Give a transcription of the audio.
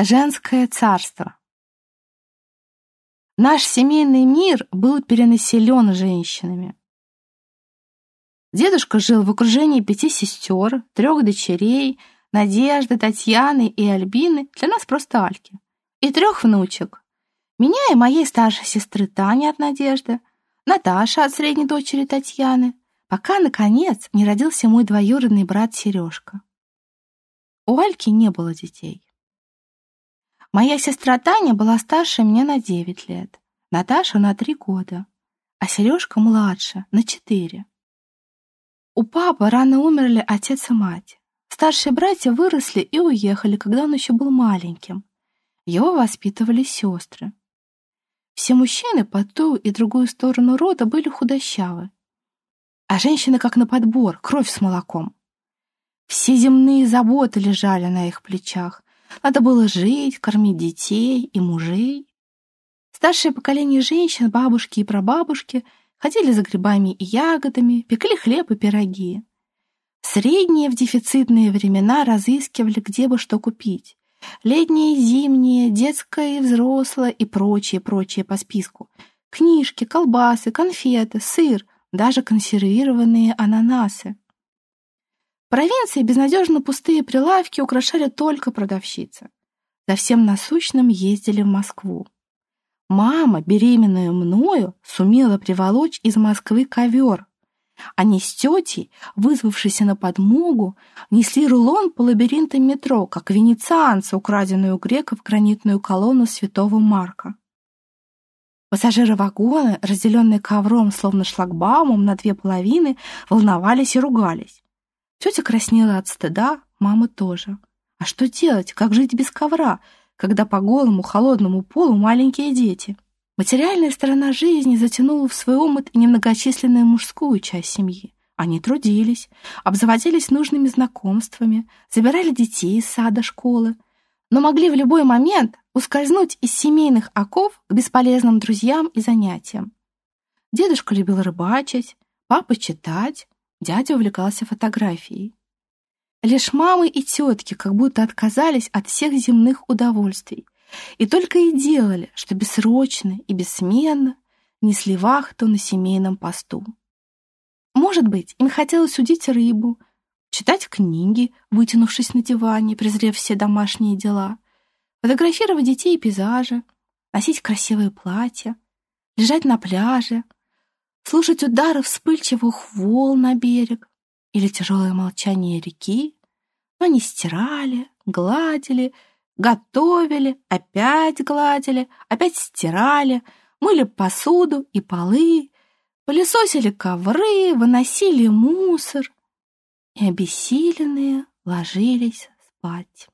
Женское царство. Наш семейный мир был перенаселен женщинами. Дедушка жил в окружении пяти сестер, трех дочерей, Надежды, Татьяны и Альбины, для нас просто Альки, и трех внучек. Меня и моей старшей сестры Тани от Надежды, Наташа от средней дочери Татьяны, пока, наконец, не родился мой двоюродный брат Сережка. У Альки не было детей. Моя сестра Таня была старше меня на 9 лет, Наташа на 3 года, а Сережка младше, на 4. У папы рано умерли отец и мать. Старшие братья выросли и уехали, когда он еще был маленьким. Его воспитывали сестры. Все мужчины по ту и другую сторону рода были худощавы, а женщины как на подбор, кровь с молоком. Все земные заботы лежали на их плечах, надо было жить, кормить детей и мужей. Старшее поколение женщин, бабушки и прабабушки, ходили за грибами и ягодами, пекли хлеб и пироги. Средние в дефицитные времена разыскивали, где бы что купить. Летнее, зимнее, детское и взрослое и прочее-прочее по списку. Книжки, колбасы, конфеты, сыр, даже консервированные ананасы провинции безнадежно пустые прилавки украшали только продавщицы. За всем насущным ездили в Москву. Мама, беременная мною, сумела приволочь из Москвы ковер. Они с тетей, вызвавшейся на подмогу, несли рулон по лабиринтам метро, как венецианцы, украденную у греков гранитную колонну святого Марка. Пассажиры вагона, разделенные ковром, словно шлагбаумом на две половины, волновались и ругались. Тетя краснела от стыда, мама тоже. А что делать, как жить без ковра, когда по голому холодному полу маленькие дети? Материальная сторона жизни затянула в свой омут и немногочисленную мужскую часть семьи. Они трудились, обзаводились нужными знакомствами, забирали детей из сада школы, но могли в любой момент ускользнуть из семейных оков к бесполезным друзьям и занятиям. Дедушка любил рыбачить, папа читать, Дядя увлекался фотографией. Лишь мамы и тетки как будто отказались от всех земных удовольствий и только и делали, что бессрочно и бессменно несли вахту на семейном посту. Может быть, им хотелось удить рыбу, читать книги, вытянувшись на диване, презрев все домашние дела, фотографировать детей и пейзажи, носить красивые платья, лежать на пляже, слушать удары вспыльчивых волн на берег или тяжелое молчание реки, но не стирали, гладили, готовили, опять гладили, опять стирали, мыли посуду и полы, пылесосили ковры, выносили мусор и обессиленные ложились спать.